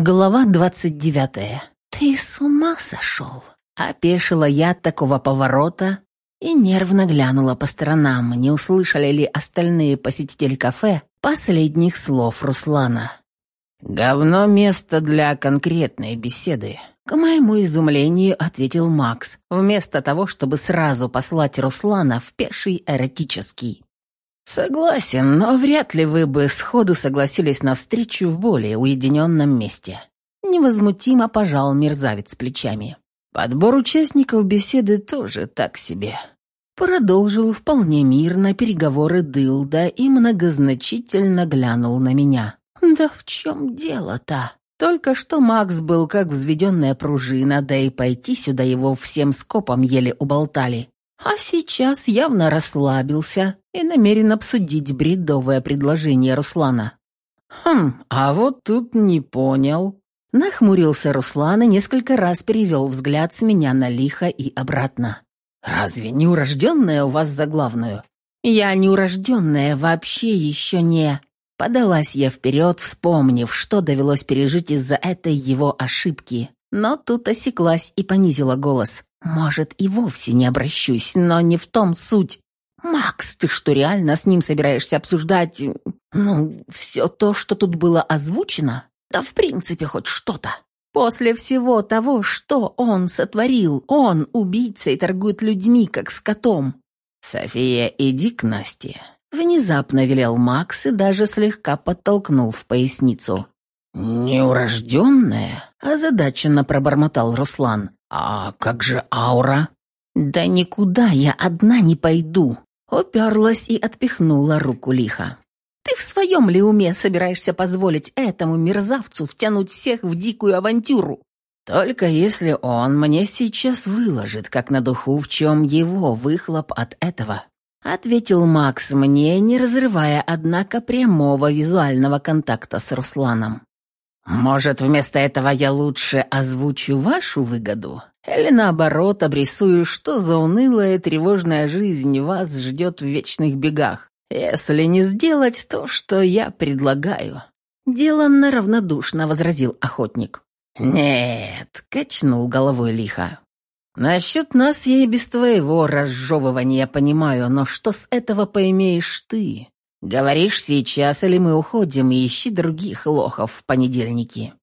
Глава двадцать девятая. «Ты с ума сошел?» Опешила я от такого поворота и нервно глянула по сторонам, не услышали ли остальные посетители кафе последних слов Руслана. «Говно место для конкретной беседы», — к моему изумлению ответил Макс, вместо того, чтобы сразу послать Руслана в пеший эротический. «Согласен, но вряд ли вы бы сходу согласились на встречу в более уединенном месте». Невозмутимо пожал мерзавец плечами. «Подбор участников беседы тоже так себе». Продолжил вполне мирно переговоры Дылда и многозначительно глянул на меня. «Да в чем дело-то?» Только что Макс был как взведенная пружина, да и пойти сюда его всем скопом еле уболтали. А сейчас явно расслабился и намерен обсудить бредовое предложение Руслана. «Хм, а вот тут не понял». Нахмурился Руслан и несколько раз перевел взгляд с меня на лихо и обратно. «Разве не урожденная у вас за главную?» «Я не урожденная, вообще еще не...» Подалась я вперед, вспомнив, что довелось пережить из-за этой его ошибки. Но тут осеклась и понизила голос. Может, и вовсе не обращусь, но не в том суть. Макс, ты что, реально с ним собираешься обсуждать, ну, все то, что тут было озвучено? Да в принципе хоть что-то. После всего того, что он сотворил, он убийца и торгует людьми, как с котом. «София, иди к Насте», — внезапно велел Макс и даже слегка подтолкнул в поясницу. «Неурожденная?» — озадаченно пробормотал Руслан. «А как же аура?» «Да никуда я одна не пойду», — уперлась и отпихнула руку лихо. «Ты в своем ли уме собираешься позволить этому мерзавцу втянуть всех в дикую авантюру?» «Только если он мне сейчас выложит, как на духу, в чем его выхлоп от этого», — ответил Макс мне, не разрывая, однако, прямого визуального контакта с Русланом. Может, вместо этого я лучше озвучу вашу выгоду? Или наоборот, обрисую, что за унылая тревожная жизнь вас ждет в вечных бегах? Если не сделать то, что я предлагаю». Деланно равнодушно возразил охотник. «Нет», — качнул головой лихо. «Насчет нас я и без твоего разжевывания понимаю, но что с этого поимеешь ты? Говоришь сейчас, или мы уходим, и ищи других лохов в понедельники.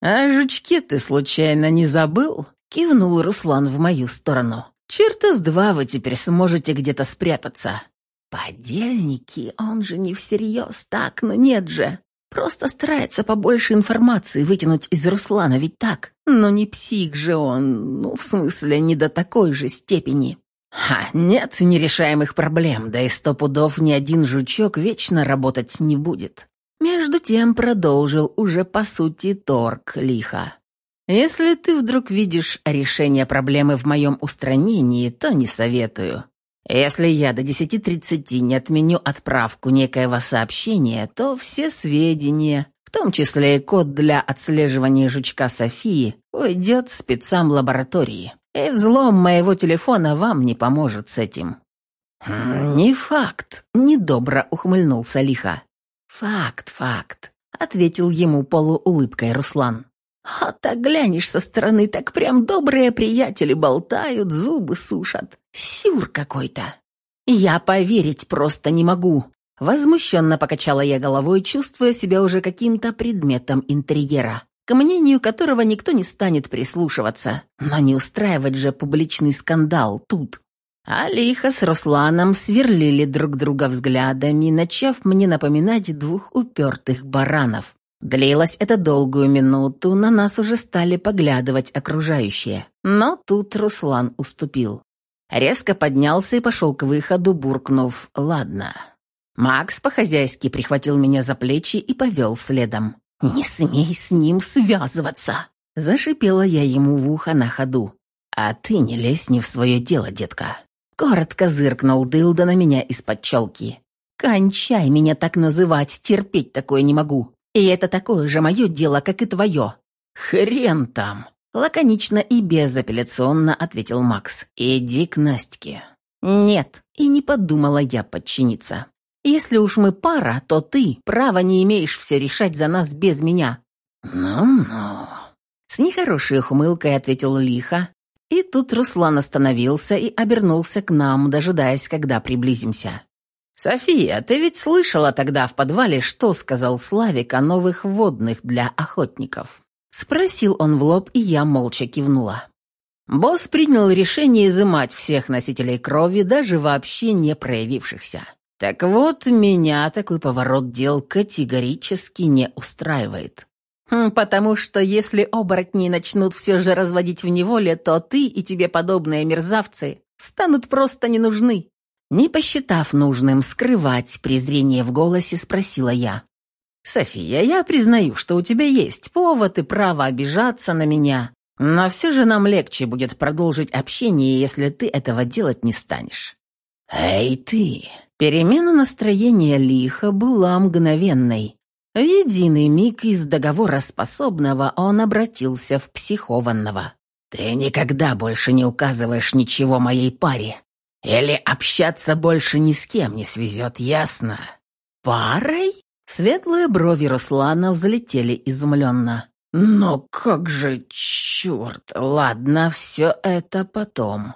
А жучки ты случайно не забыл? Кивнул Руслан в мою сторону. Черта с два вы теперь сможете где-то спрятаться. Подельники, он же не всерьез так, но нет же. Просто старается побольше информации вытянуть из Руслана, ведь так? Но не псих же он, ну, в смысле, не до такой же степени. Ха, нет нерешаемых проблем, да и сто пудов ни один жучок вечно работать не будет. Между тем продолжил уже по сути торг лихо. Если ты вдруг видишь решение проблемы в моем устранении, то не советую. Если я до 10.30 не отменю отправку некоего сообщения, то все сведения, в том числе и код для отслеживания жучка Софии, уйдет спецам лаборатории и взлом моего телефона вам не поможет с этим». «Не факт», — недобро ухмыльнулся лихо. «Факт, факт», — ответил ему полуулыбкой Руслан. «А так глянешь со стороны, так прям добрые приятели болтают, зубы сушат. Сюр какой-то». «Я поверить просто не могу», Возмущенно покачала я головой, чувствуя себя уже каким-то предметом интерьера к мнению которого никто не станет прислушиваться. Но не устраивать же публичный скандал тут. Алиха с Русланом сверлили друг друга взглядами, начав мне напоминать двух упертых баранов. Длилось это долгую минуту, на нас уже стали поглядывать окружающие. Но тут Руслан уступил. Резко поднялся и пошел к выходу, буркнув «Ладно». Макс по-хозяйски прихватил меня за плечи и повел следом. «Не смей с ним связываться!» Зашипела я ему в ухо на ходу. «А ты не лезь не в свое дело, детка!» Коротко зыркнул Дылда на меня из-под челки. «Кончай меня так называть, терпеть такое не могу. И это такое же мое дело, как и твое». «Хрен там!» Лаконично и безапелляционно ответил Макс. «Иди к Настке». «Нет», и не подумала я подчиниться. Если уж мы пара, то ты права не имеешь все решать за нас без меня. «Ну-ну», — с нехорошей ухмылкой ответил лихо, и тут Руслан остановился и обернулся к нам, дожидаясь, когда приблизимся. «София, ты ведь слышала тогда в подвале, что сказал Славик о новых водных для охотников?» Спросил он в лоб, и я молча кивнула. Босс принял решение изымать всех носителей крови, даже вообще не проявившихся. Так вот, меня такой поворот дел категорически не устраивает. Хм, потому что если оборотни начнут все же разводить в неволе, то ты и тебе подобные мерзавцы станут просто не нужны. Не посчитав нужным скрывать презрение в голосе, спросила я. «София, я признаю, что у тебя есть повод и право обижаться на меня, но все же нам легче будет продолжить общение, если ты этого делать не станешь». «Эй ты!» Перемена настроения лиха была мгновенной. В единый миг из договора способного он обратился в психованного. «Ты никогда больше не указываешь ничего моей паре. Или общаться больше ни с кем не свезет, ясно?» «Парой?» Светлые брови Руслана взлетели изумленно. «Но как же, черт! Ладно, все это потом».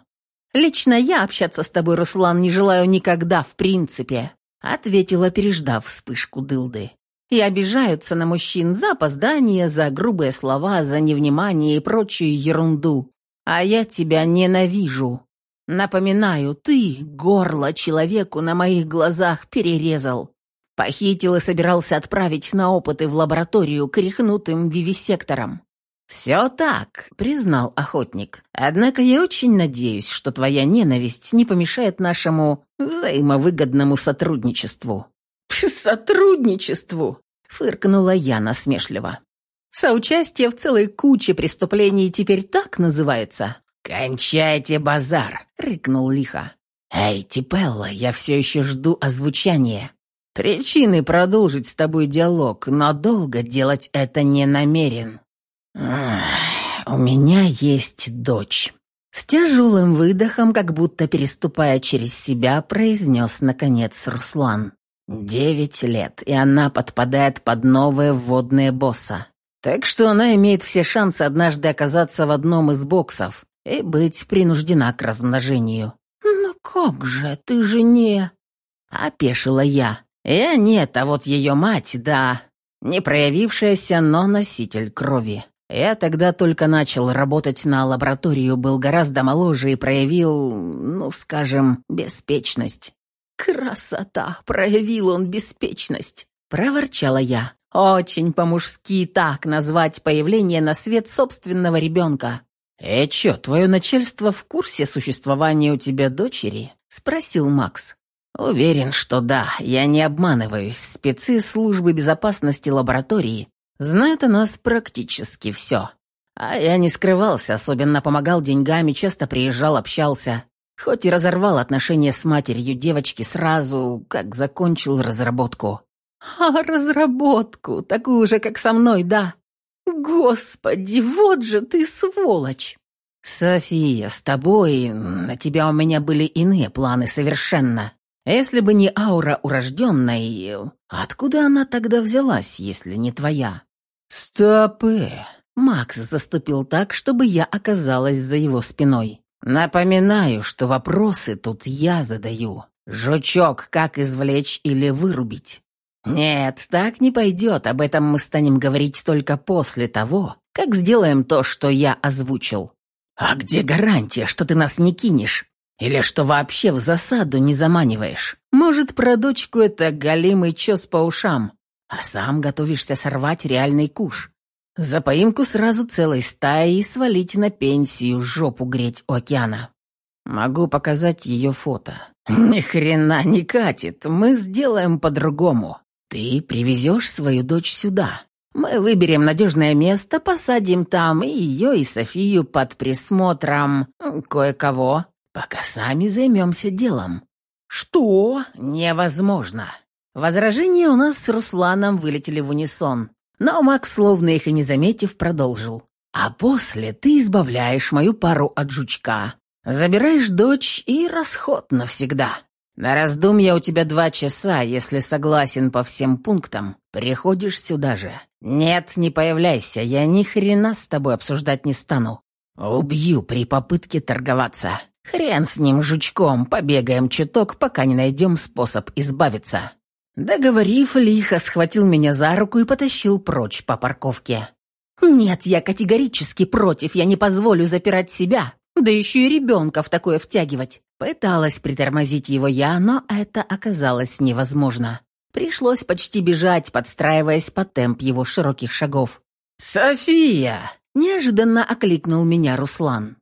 «Лично я общаться с тобой, Руслан, не желаю никогда, в принципе», ответила, переждав вспышку дылды. «И обижаются на мужчин за опоздание, за грубые слова, за невнимание и прочую ерунду. А я тебя ненавижу. Напоминаю, ты горло человеку на моих глазах перерезал. Похитил и собирался отправить на опыты в лабораторию к рехнутым вивисекторам. «Все так», — признал охотник. «Однако я очень надеюсь, что твоя ненависть не помешает нашему взаимовыгодному сотрудничеству». «Сотрудничеству?» — фыркнула я насмешливо. «Соучастие в целой куче преступлений теперь так называется?» «Кончайте базар!» — рыкнул лихо. «Эй, Типелла, я все еще жду озвучания. Причины продолжить с тобой диалог, но долго делать это не намерен. У меня есть дочь. С тяжелым выдохом, как будто переступая через себя, произнес, наконец, Руслан. Девять лет, и она подпадает под новое вводное босса. Так что она имеет все шансы однажды оказаться в одном из боксов и быть принуждена к размножению. «Но как же, ты же не...» — опешила я. Я нет, а вот ее мать, да, не проявившаяся, но носитель крови. Я тогда только начал работать на лабораторию, был гораздо моложе и проявил, ну, скажем, беспечность. «Красота!» — проявил он беспечность. Проворчала я. «Очень по-мужски так назвать появление на свет собственного ребенка». «Э, чё, твое начальство в курсе существования у тебя дочери?» — спросил Макс. «Уверен, что да, я не обманываюсь. Спецы службы безопасности лаборатории знают о нас практически все. А я не скрывался, особенно помогал деньгами, часто приезжал, общался. Хоть и разорвал отношения с матерью девочки сразу, как закончил разработку. А разработку, такую же, как со мной, да? Господи, вот же ты сволочь! София, с тобой, на тебя у меня были иные планы совершенно. Если бы не аура урожденной, откуда она тогда взялась, если не твоя? Стопы! Макс заступил так, чтобы я оказалась за его спиной. Напоминаю, что вопросы тут я задаю. Жучок, как извлечь или вырубить? Нет, так не пойдет, об этом мы станем говорить только после того, как сделаем то, что я озвучил. А где гарантия, что ты нас не кинешь? Или что вообще в засаду не заманиваешь? Может, про дочку это голимый чес по ушам, а сам готовишься сорвать реальный куш. За поимку сразу целой стаи и свалить на пенсию, жопу греть у океана. Могу показать ее фото. Ни хрена не катит, мы сделаем по-другому. Ты привезешь свою дочь сюда. Мы выберем надежное место, посадим там и ее, и Софию под присмотром кое-кого, пока сами займемся делом». «Что?» «Невозможно». Возражения у нас с Русланом вылетели в унисон, но Макс, словно их и не заметив, продолжил. «А после ты избавляешь мою пару от жучка, забираешь дочь и расход навсегда. На раздумье у тебя два часа, если согласен по всем пунктам, приходишь сюда же. «Нет, не появляйся, я ни хрена с тобой обсуждать не стану. Убью при попытке торговаться. Хрен с ним, жучком, побегаем чуток, пока не найдем способ избавиться». Договорив, лихо схватил меня за руку и потащил прочь по парковке. «Нет, я категорически против, я не позволю запирать себя, да еще и ребенка в такое втягивать». Пыталась притормозить его я, но это оказалось невозможно. Пришлось почти бежать, подстраиваясь под темп его широких шагов. «София!» – неожиданно окликнул меня Руслан.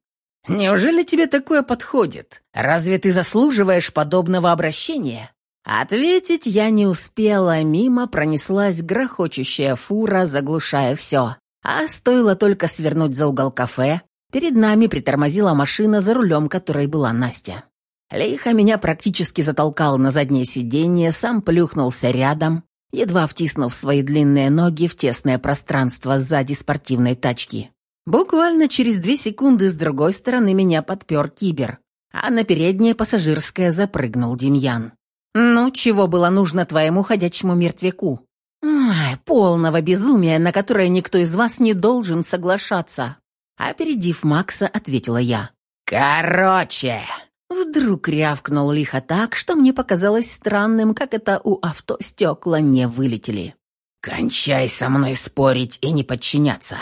«Неужели тебе такое подходит? Разве ты заслуживаешь подобного обращения?» Ответить я не успела, мимо пронеслась грохочущая фура, заглушая все. А стоило только свернуть за угол кафе, перед нами притормозила машина, за рулем которой была Настя. Лейха меня практически затолкал на заднее сиденье, сам плюхнулся рядом, едва втиснув свои длинные ноги в тесное пространство сзади спортивной тачки. Буквально через две секунды с другой стороны меня подпер кибер, а на переднее пассажирское запрыгнул Демьян. «Ну, чего было нужно твоему ходячему мертвяку?» Ай, полного безумия, на которое никто из вас не должен соглашаться. Опередив Макса, ответила я. «Короче!» Вдруг рявкнул лихо так, что мне показалось странным, как это у авто стекла не вылетели. «Кончай со мной спорить и не подчиняться.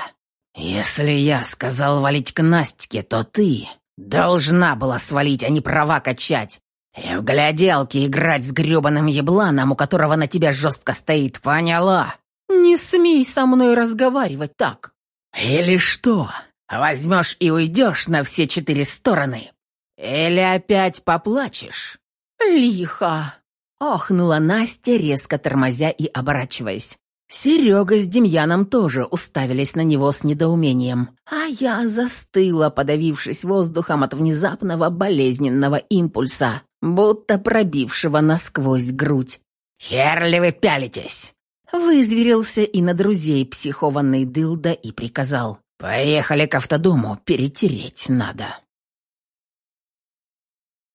Если я сказал валить к Настике, то ты должна была свалить, а не права качать. И в гляделки играть с грёбаным ебланом, у которого на тебя жестко стоит, поняла?» «Не смей со мной разговаривать так!» «Или что, возьмешь и уйдешь на все четыре стороны?» «Или опять поплачешь?» «Лихо!» — охнула Настя, резко тормозя и оборачиваясь. Серега с Демьяном тоже уставились на него с недоумением, а я застыла, подавившись воздухом от внезапного болезненного импульса, будто пробившего насквозь грудь. «Хер вы пялитесь?» Вызверился и на друзей психованный дылда и приказал. «Поехали к автодому, перетереть надо».